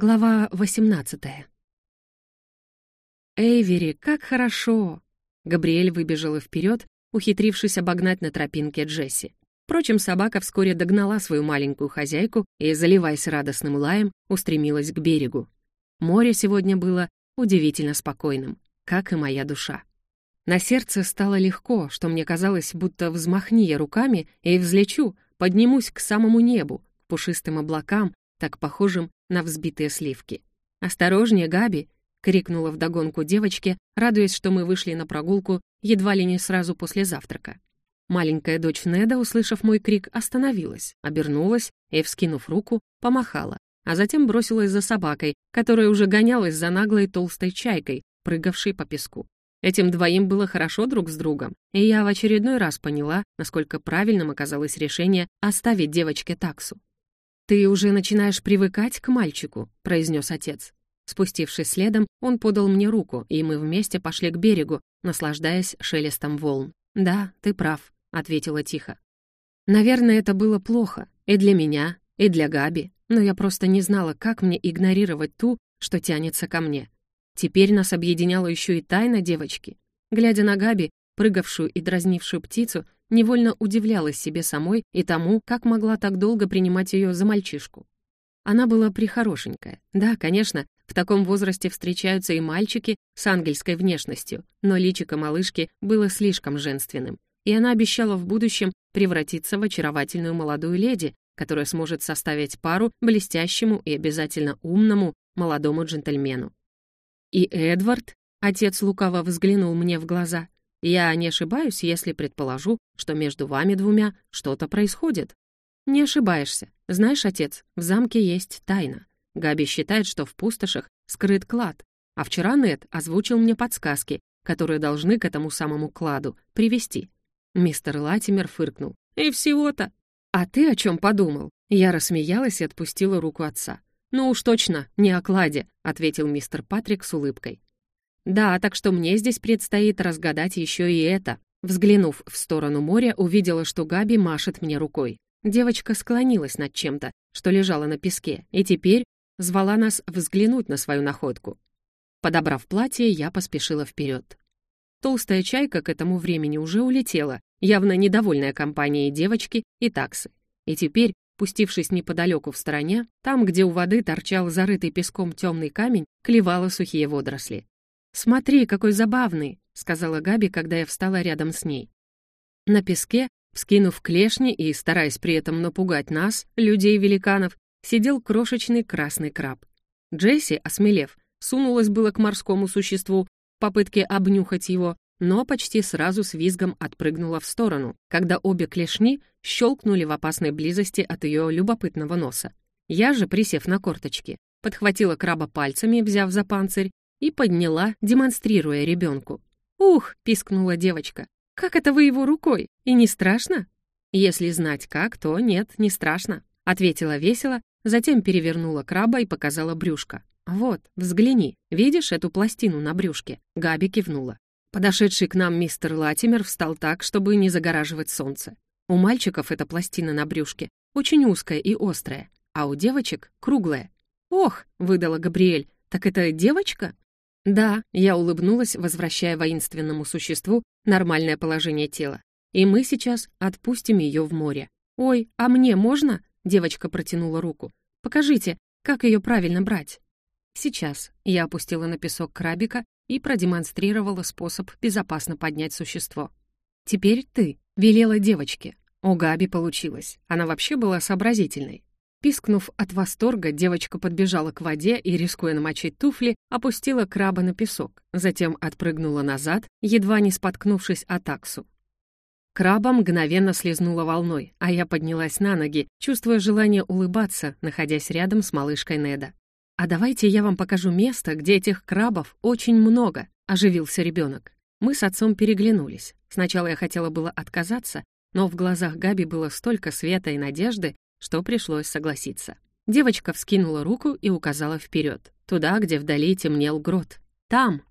Глава 18 «Эйвери, как хорошо!» Габриэль выбежала вперед, ухитрившись обогнать на тропинке Джесси. Впрочем, собака вскоре догнала свою маленькую хозяйку и, заливаясь радостным лаем, устремилась к берегу. Море сегодня было удивительно спокойным, как и моя душа. На сердце стало легко, что мне казалось, будто взмахни я руками и взлечу, поднимусь к самому небу, к пушистым облакам, так похожим на взбитые сливки. «Осторожнее, Габи!» — крикнула вдогонку девочке, радуясь, что мы вышли на прогулку едва ли не сразу после завтрака. Маленькая дочь Неда, услышав мой крик, остановилась, обернулась и, вскинув руку, помахала, а затем бросилась за собакой, которая уже гонялась за наглой толстой чайкой, прыгавшей по песку. Этим двоим было хорошо друг с другом, и я в очередной раз поняла, насколько правильным оказалось решение оставить девочке таксу. «Ты уже начинаешь привыкать к мальчику», — произнес отец. Спустившись следом, он подал мне руку, и мы вместе пошли к берегу, наслаждаясь шелестом волн. «Да, ты прав», — ответила тихо. «Наверное, это было плохо. И для меня, и для Габи. Но я просто не знала, как мне игнорировать ту, что тянется ко мне. Теперь нас объединяла еще и тайна девочки. Глядя на Габи, прыгавшую и дразнившую птицу, невольно удивлялась себе самой и тому, как могла так долго принимать ее за мальчишку. Она была прихорошенькая. Да, конечно, в таком возрасте встречаются и мальчики с ангельской внешностью, но личико малышки было слишком женственным, и она обещала в будущем превратиться в очаровательную молодую леди, которая сможет составить пару блестящему и обязательно умному молодому джентльмену. И Эдвард, отец лукаво взглянул мне в глаза, я не ошибаюсь, если предположу, что между вами двумя что-то происходит. Не ошибаешься. Знаешь, отец, в замке есть тайна. Габи считает, что в пустошах скрыт клад. А вчера Нед озвучил мне подсказки, которые должны к этому самому кладу привести. Мистер Латимер фыркнул. «И всего-то!» «А ты о чем подумал?» Я рассмеялась и отпустила руку отца. «Ну уж точно, не о кладе», — ответил мистер Патрик с улыбкой. Да, так что мне здесь предстоит разгадать еще и это. Взглянув в сторону моря, увидела, что Габи машет мне рукой. Девочка склонилась над чем-то, что лежало на песке, и теперь звала нас взглянуть на свою находку. Подобрав платье, я поспешила вперед. Толстая чайка к этому времени уже улетела, явно недовольная компанией девочки и таксы. И теперь, пустившись неподалеку в стороне, там, где у воды торчал зарытый песком темный камень, клевала сухие водоросли. «Смотри, какой забавный!» — сказала Габи, когда я встала рядом с ней. На песке, вскинув клешни и стараясь при этом напугать нас, людей-великанов, сидел крошечный красный краб. Джесси, осмелев, сунулась было к морскому существу в попытке обнюхать его, но почти сразу с визгом отпрыгнула в сторону, когда обе клешни щелкнули в опасной близости от ее любопытного носа. Я же, присев на корточки, подхватила краба пальцами, взяв за панцирь, и подняла, демонстрируя ребенку. «Ух!» — пискнула девочка. «Как это вы его рукой? И не страшно?» «Если знать как, то нет, не страшно», — ответила весело, затем перевернула краба и показала брюшко. «Вот, взгляни, видишь эту пластину на брюшке?» Габи кивнула. Подошедший к нам мистер Латимер встал так, чтобы не загораживать солнце. У мальчиков эта пластина на брюшке очень узкая и острая, а у девочек — круглая. «Ох!» — выдала Габриэль. «Так это девочка?» Да, я улыбнулась, возвращая воинственному существу нормальное положение тела. И мы сейчас отпустим ее в море. «Ой, а мне можно?» — девочка протянула руку. «Покажите, как ее правильно брать?» Сейчас я опустила на песок крабика и продемонстрировала способ безопасно поднять существо. «Теперь ты», — велела девочке. У Габи получилось. Она вообще была сообразительной. Пискнув от восторга, девочка подбежала к воде и, рискуя намочить туфли, опустила краба на песок, затем отпрыгнула назад, едва не споткнувшись о таксу. Краба мгновенно слезнула волной, а я поднялась на ноги, чувствуя желание улыбаться, находясь рядом с малышкой Неда. «А давайте я вам покажу место, где этих крабов очень много», — оживился ребенок. Мы с отцом переглянулись. Сначала я хотела было отказаться, но в глазах Габи было столько света и надежды, что пришлось согласиться. Девочка вскинула руку и указала вперед, туда, где вдали темнел грот. «Там!»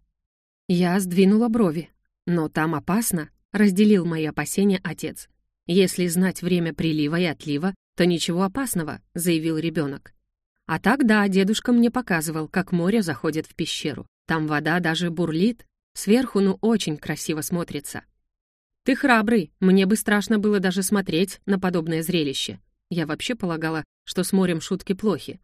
Я сдвинула брови. «Но там опасно», — разделил мои опасения отец. «Если знать время прилива и отлива, то ничего опасного», — заявил ребенок. А так да, дедушка мне показывал, как море заходит в пещеру. Там вода даже бурлит. Сверху ну очень красиво смотрится. Ты храбрый, мне бы страшно было даже смотреть на подобное зрелище. Я вообще полагала, что с морем шутки плохи.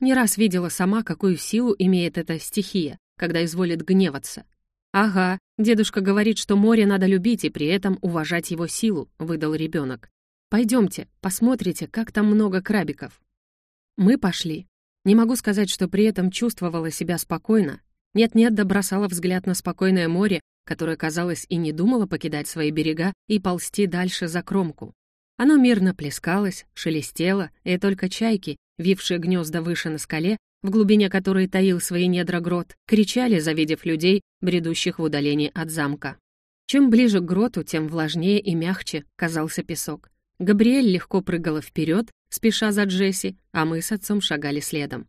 Не раз видела сама, какую силу имеет эта стихия, когда изволит гневаться. «Ага, дедушка говорит, что море надо любить и при этом уважать его силу», — выдал ребенок. «Пойдемте, посмотрите, как там много крабиков». Мы пошли. Не могу сказать, что при этом чувствовала себя спокойно. Нет-нет, да бросала взгляд на спокойное море, которое, казалось, и не думало покидать свои берега и ползти дальше за кромку. Оно мирно плескалось, шелестело, и только чайки, вившие гнезда выше на скале, в глубине которой таил свои недра грот, кричали, завидев людей, бредущих в удалении от замка. Чем ближе к гроту, тем влажнее и мягче казался песок. Габриэль легко прыгала вперед, спеша за Джесси, а мы с отцом шагали следом.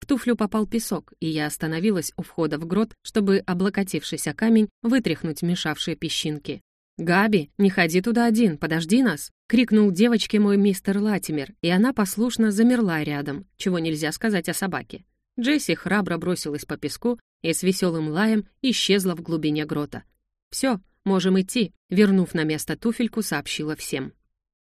В туфлю попал песок, и я остановилась у входа в грот, чтобы, облокотившись о камень, вытряхнуть мешавшие песчинки. «Габи, не ходи туда один, подожди нас!» — крикнул девочке мой мистер Латимер, и она послушно замерла рядом, чего нельзя сказать о собаке. Джесси храбро бросилась по песку и с веселым лаем исчезла в глубине грота. «Все, можем идти», — вернув на место туфельку, сообщила всем.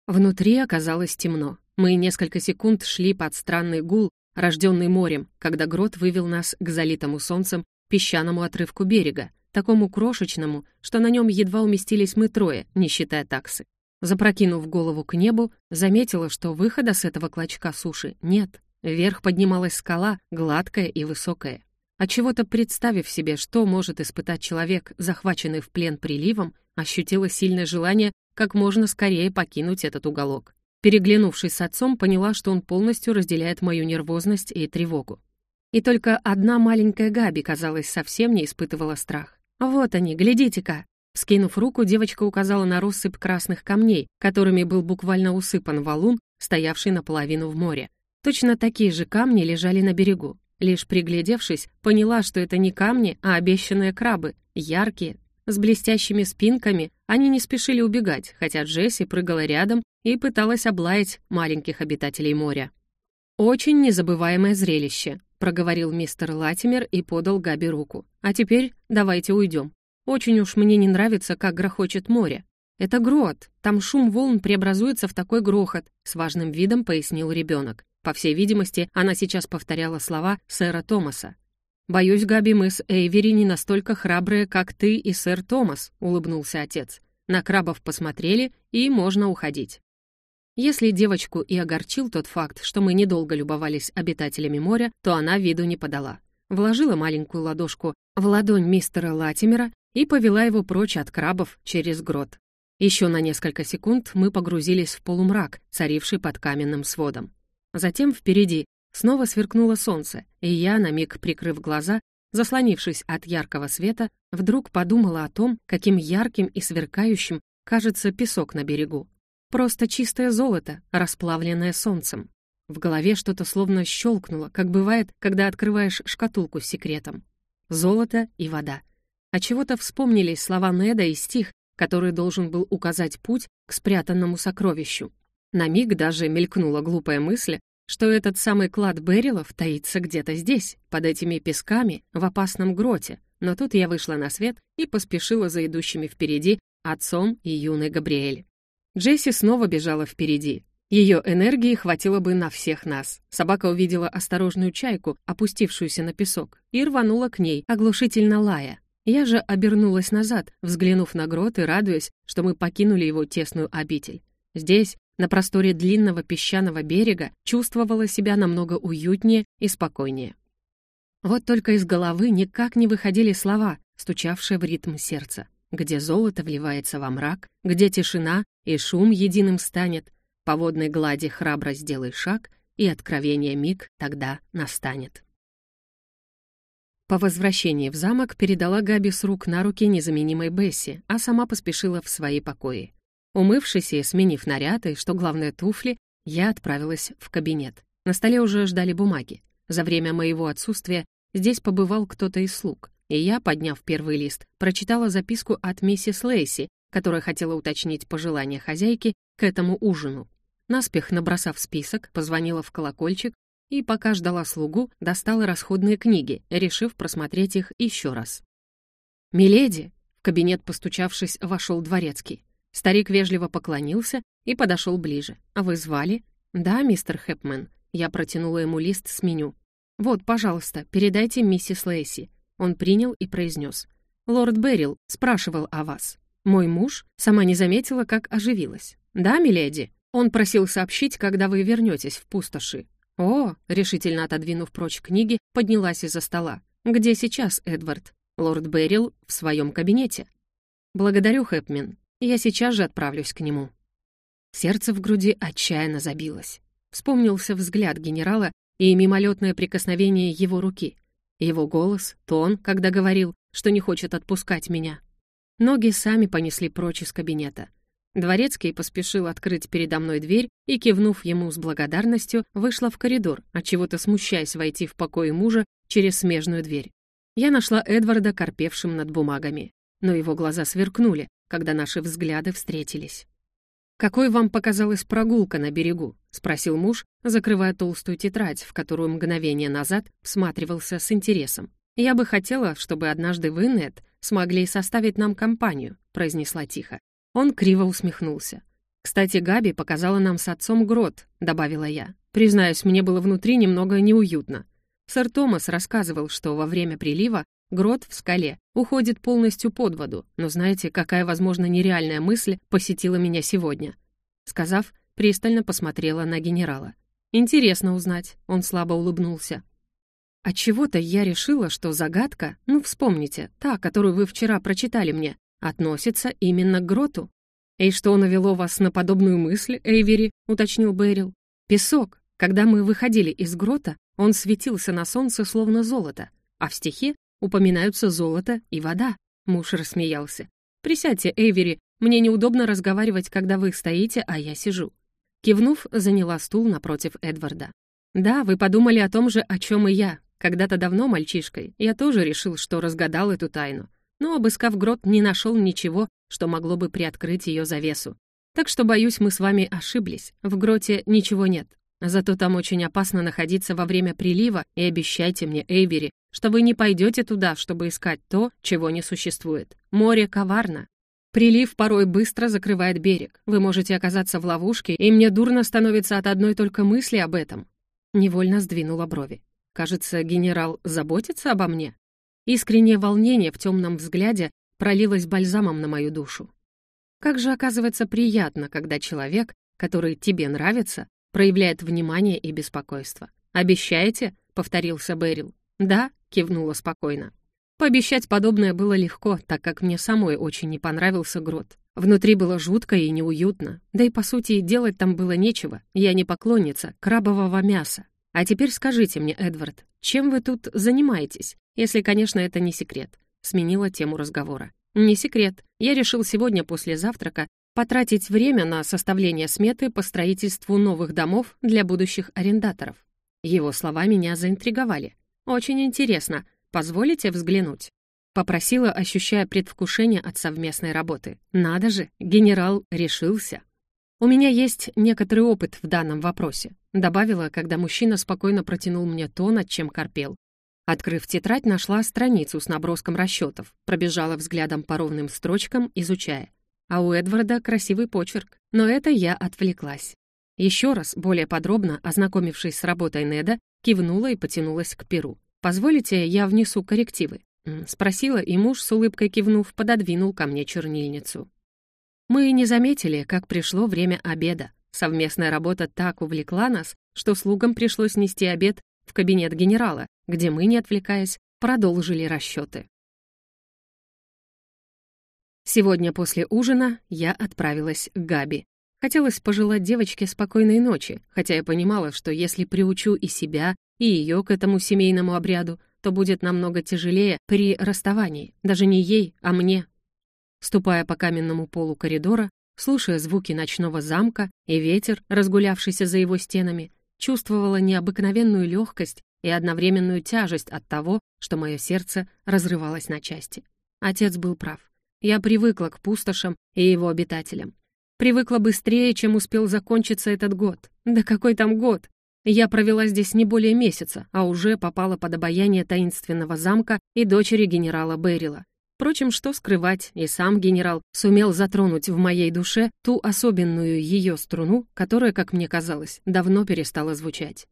Внутри оказалось темно. Мы несколько секунд шли под странный гул, рожденный морем, когда грот вывел нас к залитому солнцем песчаному отрывку берега, такому крошечному, что на нем едва уместились мы трое, не считая таксы. Запрокинув голову к небу, заметила, что выхода с этого клочка суши нет. Вверх поднималась скала, гладкая и высокая. А чего-то представив себе, что может испытать человек, захваченный в плен приливом, ощутила сильное желание как можно скорее покинуть этот уголок. Переглянувшись с отцом, поняла, что он полностью разделяет мою нервозность и тревогу. И только одна маленькая Габи, казалось, совсем не испытывала страх. «Вот они, глядите-ка!» Скинув руку, девочка указала на россыпь красных камней, которыми был буквально усыпан валун, стоявший наполовину в море. Точно такие же камни лежали на берегу. Лишь приглядевшись, поняла, что это не камни, а обещанные крабы, яркие, с блестящими спинками, они не спешили убегать, хотя Джесси прыгала рядом и пыталась облаять маленьких обитателей моря. «Очень незабываемое зрелище», — проговорил мистер Латимер и подал Габи руку. «А теперь давайте уйдем. Очень уж мне не нравится, как грохочет море. Это грот, там шум волн преобразуется в такой грохот», — с важным видом пояснил ребенок. По всей видимости, она сейчас повторяла слова сэра Томаса. «Боюсь, Габи, мы с Эйвери не настолько храбрые, как ты и сэр Томас», — улыбнулся отец. «На крабов посмотрели, и можно уходить». Если девочку и огорчил тот факт, что мы недолго любовались обитателями моря, то она виду не подала. Вложила маленькую ладошку в ладонь мистера Латимера и повела его прочь от крабов через грот. Еще на несколько секунд мы погрузились в полумрак, царивший под каменным сводом. Затем впереди снова сверкнуло солнце, и я, на миг прикрыв глаза, заслонившись от яркого света, вдруг подумала о том, каким ярким и сверкающим кажется песок на берегу. Просто чистое золото, расплавленное солнцем. В голове что-то словно щелкнуло, как бывает, когда открываешь шкатулку с секретом. Золото и вода. А чего-то вспомнились слова Неда и стих, который должен был указать путь к спрятанному сокровищу. На миг даже мелькнула глупая мысль, что этот самый клад Берилов таится где-то здесь, под этими песками, в опасном гроте, но тут я вышла на свет и поспешила за идущими впереди отцом и юной Габриэль. Джесси снова бежала впереди. Ее энергии хватило бы на всех нас. Собака увидела осторожную чайку, опустившуюся на песок, и рванула к ней, оглушительно лая. Я же обернулась назад, взглянув на грот и радуясь, что мы покинули его тесную обитель. Здесь, на просторе длинного песчаного берега, чувствовала себя намного уютнее и спокойнее. Вот только из головы никак не выходили слова, стучавшие в ритм сердца где золото вливается во мрак, где тишина и шум единым станет, по водной глади храбро сделай шаг, и откровение миг тогда настанет. По возвращении в замок передала Габи с рук на руки незаменимой Бесси, а сама поспешила в свои покои. Умывшись и сменив наряд и, что главное, туфли, я отправилась в кабинет. На столе уже ждали бумаги. За время моего отсутствия здесь побывал кто-то из слуг и я, подняв первый лист, прочитала записку от миссис Лейси, которая хотела уточнить пожелания хозяйки к этому ужину. Наспех набросав список, позвонила в колокольчик и, пока ждала слугу, достала расходные книги, решив просмотреть их еще раз. «Миледи!» — в кабинет, постучавшись, вошел дворецкий. Старик вежливо поклонился и подошел ближе. «А вы звали?» «Да, мистер Хэпмен». Я протянула ему лист с меню. «Вот, пожалуйста, передайте миссис Лейси». Он принял и произнес. «Лорд Беррил спрашивал о вас. Мой муж сама не заметила, как оживилась. Да, миледи? Он просил сообщить, когда вы вернетесь в пустоши». «О!» — решительно отодвинув прочь книги, поднялась из-за стола. «Где сейчас Эдвард?» «Лорд Беррил в своем кабинете». «Благодарю, Хэпмен. Я сейчас же отправлюсь к нему». Сердце в груди отчаянно забилось. Вспомнился взгляд генерала и мимолетное прикосновение его руки. Его голос, тон, когда говорил, что не хочет отпускать меня. Ноги сами понесли прочь из кабинета. Дворецкий поспешил открыть передо мной дверь и, кивнув ему с благодарностью, вышла в коридор, отчего-то смущаясь войти в покой мужа через смежную дверь. Я нашла Эдварда, корпевшим над бумагами. Но его глаза сверкнули, когда наши взгляды встретились. «Какой вам показалась прогулка на берегу?» — спросил муж, закрывая толстую тетрадь, в которую мгновение назад всматривался с интересом. «Я бы хотела, чтобы однажды вы, Нед, смогли составить нам компанию», — произнесла тихо. Он криво усмехнулся. «Кстати, Габи показала нам с отцом грот», — добавила я. Признаюсь, мне было внутри немного неуютно. Сэр Томас рассказывал, что во время прилива грот в скале уходит полностью под воду, но знаете, какая, возможно, нереальная мысль посетила меня сегодня? Сказав, пристально посмотрела на генерала. «Интересно узнать», — он слабо улыбнулся. От чего то я решила, что загадка, ну, вспомните, та, которую вы вчера прочитали мне, относится именно к гроту. «И что навело вас на подобную мысль, Эйвери?» — уточнил Бэрил. «Песок. Когда мы выходили из грота, он светился на солнце словно золото, а в стихе упоминаются золото и вода». Муж рассмеялся. «Присядьте, Эйвери, мне неудобно разговаривать, когда вы стоите, а я сижу». Кивнув, заняла стул напротив Эдварда. «Да, вы подумали о том же, о чем и я. Когда-то давно мальчишкой я тоже решил, что разгадал эту тайну. Но, обыскав грот, не нашел ничего, что могло бы приоткрыть ее завесу. Так что, боюсь, мы с вами ошиблись. В гроте ничего нет. Зато там очень опасно находиться во время прилива, и обещайте мне, Эйвери, что вы не пойдете туда, чтобы искать то, чего не существует. Море коварно. Прилив порой быстро закрывает берег. Вы можете оказаться в ловушке, и мне дурно становится от одной только мысли об этом. Невольно сдвинула брови. Кажется, генерал заботится обо мне. Искреннее волнение в темном взгляде пролилось бальзамом на мою душу. Как же оказывается приятно, когда человек, который тебе нравится, проявляет внимание и беспокойство. «Обещаете?» — повторился Берил. «Да», — кивнула спокойно. Пообещать подобное было легко, так как мне самой очень не понравился грот. Внутри было жутко и неуютно, да и, по сути, делать там было нечего. Я не поклонница крабового мяса. А теперь скажите мне, Эдвард, чем вы тут занимаетесь? Если, конечно, это не секрет. Сменила тему разговора. Не секрет. Я решил сегодня после завтрака потратить время на составление сметы по строительству новых домов для будущих арендаторов. Его слова меня заинтриговали. «Очень интересно. Позволите взглянуть?» Попросила, ощущая предвкушение от совместной работы. «Надо же, генерал решился!» «У меня есть некоторый опыт в данном вопросе», добавила, когда мужчина спокойно протянул мне то, над чем корпел. Открыв тетрадь, нашла страницу с наброском расчетов, пробежала взглядом по ровным строчкам, изучая. А у Эдварда красивый почерк. Но это я отвлеклась. Еще раз, более подробно, ознакомившись с работой Неда, кивнула и потянулась к перу. «Позволите, я внесу коррективы?» Спросила, и муж, с улыбкой кивнув, пододвинул ко мне чернильницу. Мы не заметили, как пришло время обеда. Совместная работа так увлекла нас, что слугам пришлось нести обед в кабинет генерала, где мы, не отвлекаясь, продолжили расчеты. Сегодня после ужина я отправилась к Габи. Хотелось пожелать девочке спокойной ночи, хотя я понимала, что если приучу и себя, и ее к этому семейному обряду, то будет намного тяжелее при расставании, даже не ей, а мне. Ступая по каменному полу коридора, слушая звуки ночного замка и ветер, разгулявшийся за его стенами, чувствовала необыкновенную легкость и одновременную тяжесть от того, что мое сердце разрывалось на части. Отец был прав. Я привыкла к пустошам и его обитателям. Привыкла быстрее, чем успел закончиться этот год. Да какой там год? Я провела здесь не более месяца, а уже попала под обаяние таинственного замка и дочери генерала Беррила. Впрочем, что скрывать, и сам генерал сумел затронуть в моей душе ту особенную ее струну, которая, как мне казалось, давно перестала звучать.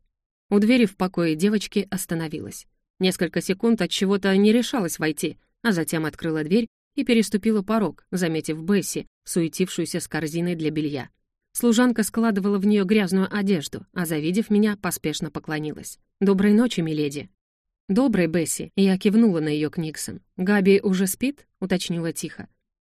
У двери в покое девочки остановилась. Несколько секунд от чего-то не решалась войти, а затем открыла дверь и переступила порог, заметив Бесси, суетившуюся с корзиной для белья. Служанка складывала в нее грязную одежду, а, завидев меня, поспешно поклонилась. «Доброй ночи, миледи». «Доброй, Бесси», — я кивнула на ее Книксон. «Габи уже спит?» — уточнила тихо.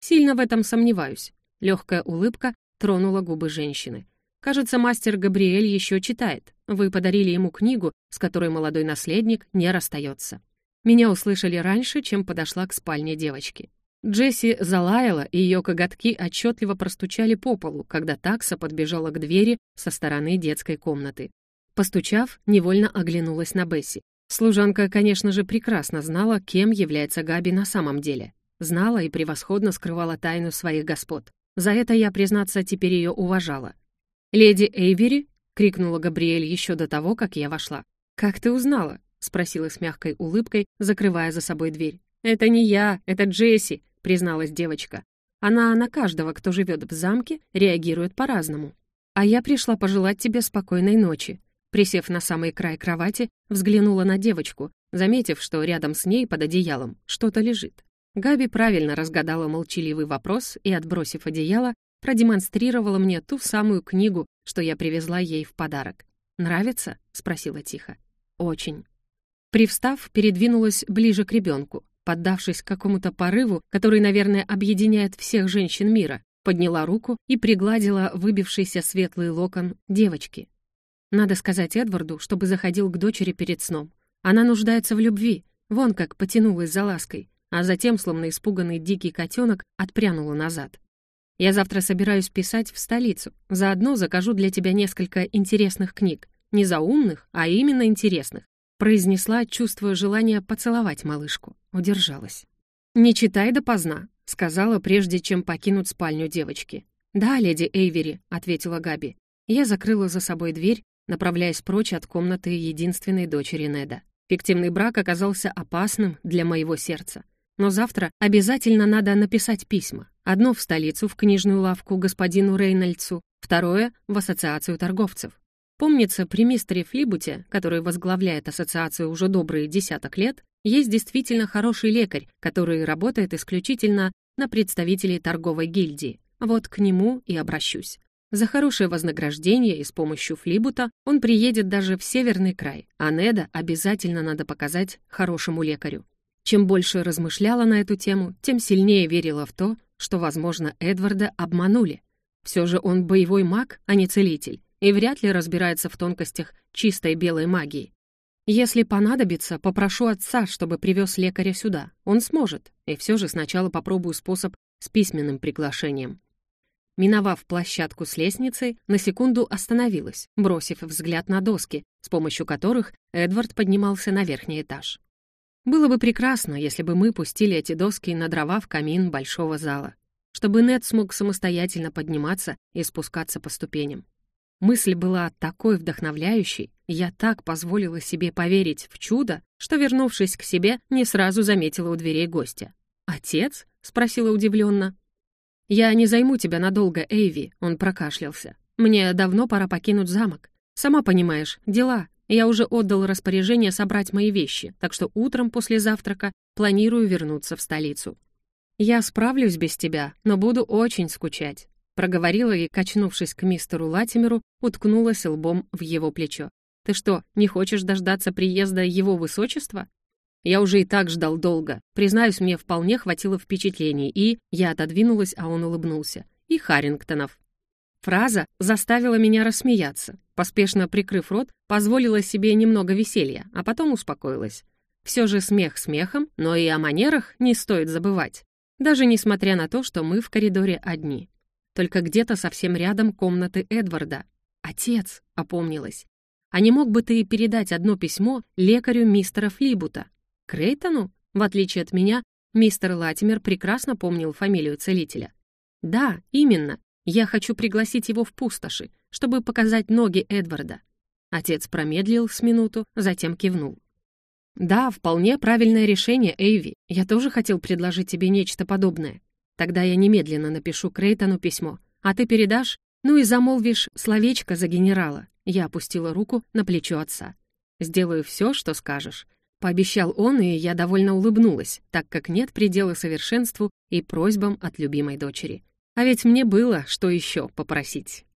«Сильно в этом сомневаюсь». Легкая улыбка тронула губы женщины. «Кажется, мастер Габриэль еще читает. Вы подарили ему книгу, с которой молодой наследник не расстается». Меня услышали раньше, чем подошла к спальне девочки. Джесси залаяла, и ее коготки отчетливо простучали по полу, когда такса подбежала к двери со стороны детской комнаты. Постучав, невольно оглянулась на Бесси. Служанка, конечно же, прекрасно знала, кем является Габи на самом деле. Знала и превосходно скрывала тайну своих господ. За это я, признаться, теперь ее уважала. «Леди Эйвери?» — крикнула Габриэль еще до того, как я вошла. «Как ты узнала?» — спросила с мягкой улыбкой, закрывая за собой дверь. «Это не я, это Джесси», — призналась девочка. «Она на каждого, кто живет в замке, реагирует по-разному. А я пришла пожелать тебе спокойной ночи». Присев на самый край кровати, взглянула на девочку, заметив, что рядом с ней под одеялом что-то лежит. Габи правильно разгадала молчаливый вопрос и, отбросив одеяло, продемонстрировала мне ту самую книгу, что я привезла ей в подарок. «Нравится?» — спросила тихо. «Очень». Привстав, передвинулась ближе к ребенку, поддавшись какому-то порыву, который, наверное, объединяет всех женщин мира, подняла руку и пригладила выбившийся светлый локон девочки. Надо сказать Эдварду, чтобы заходил к дочери перед сном. Она нуждается в любви, вон как потянулась за лаской, а затем, словно испуганный дикий котенок, отпрянула назад. «Я завтра собираюсь писать в столицу. Заодно закажу для тебя несколько интересных книг. Не заумных, а именно интересных произнесла, чувствуя желание поцеловать малышку. Удержалась. «Не читай допоздна», — сказала, прежде чем покинуть спальню девочки. «Да, леди Эйвери», — ответила Габи. Я закрыла за собой дверь, направляясь прочь от комнаты единственной дочери Неда. Фиктивный брак оказался опасным для моего сердца. Но завтра обязательно надо написать письма. Одно в столицу, в книжную лавку господину Рейнольдсу, второе — в ассоциацию торговцев. Помнится, при мистере Флибуте, который возглавляет ассоциацию уже добрые десяток лет, есть действительно хороший лекарь, который работает исключительно на представителей торговой гильдии. Вот к нему и обращусь. За хорошее вознаграждение и с помощью Флибута он приедет даже в северный край, а Неда обязательно надо показать хорошему лекарю. Чем больше размышляла на эту тему, тем сильнее верила в то, что, возможно, Эдварда обманули. Все же он боевой маг, а не целитель, и вряд ли разбирается в тонкостях чистой белой магии. Если понадобится, попрошу отца, чтобы привез лекаря сюда. Он сможет, и все же сначала попробую способ с письменным приглашением. Миновав площадку с лестницей, на секунду остановилась, бросив взгляд на доски, с помощью которых Эдвард поднимался на верхний этаж. Было бы прекрасно, если бы мы пустили эти доски на дрова в камин большого зала, чтобы Нед смог самостоятельно подниматься и спускаться по ступеням. Мысль была такой вдохновляющей, я так позволила себе поверить в чудо, что, вернувшись к себе, не сразу заметила у дверей гостя. «Отец?» — спросила удивленно. «Я не займу тебя надолго, Эйви», — он прокашлялся. «Мне давно пора покинуть замок. Сама понимаешь, дела. Я уже отдал распоряжение собрать мои вещи, так что утром после завтрака планирую вернуться в столицу. Я справлюсь без тебя, но буду очень скучать. Проговорила и, качнувшись к мистеру Латимеру, уткнулась лбом в его плечо. «Ты что, не хочешь дождаться приезда его высочества?» Я уже и так ждал долго. Признаюсь, мне вполне хватило впечатлений, и я отодвинулась, а он улыбнулся. И Харрингтонов. Фраза заставила меня рассмеяться. Поспешно прикрыв рот, позволила себе немного веселья, а потом успокоилась. Все же смех смехом, но и о манерах не стоит забывать. Даже несмотря на то, что мы в коридоре одни. Только где-то совсем рядом комнаты Эдварда. «Отец», — опомнилась. «А не мог бы ты передать одно письмо лекарю мистера Флибута? Крейтону? В отличие от меня, мистер Латимер прекрасно помнил фамилию целителя. Да, именно. Я хочу пригласить его в пустоши, чтобы показать ноги Эдварда. Отец промедлил с минуту, затем кивнул. «Да, вполне правильное решение, Эйви. Я тоже хотел предложить тебе нечто подобное. Тогда я немедленно напишу Крейтону письмо, а ты передашь, ну и замолвишь словечко за генерала». Я опустила руку на плечо отца. «Сделаю все, что скажешь». Пообещал он, и я довольно улыбнулась, так как нет предела совершенству и просьбам от любимой дочери. А ведь мне было, что еще попросить.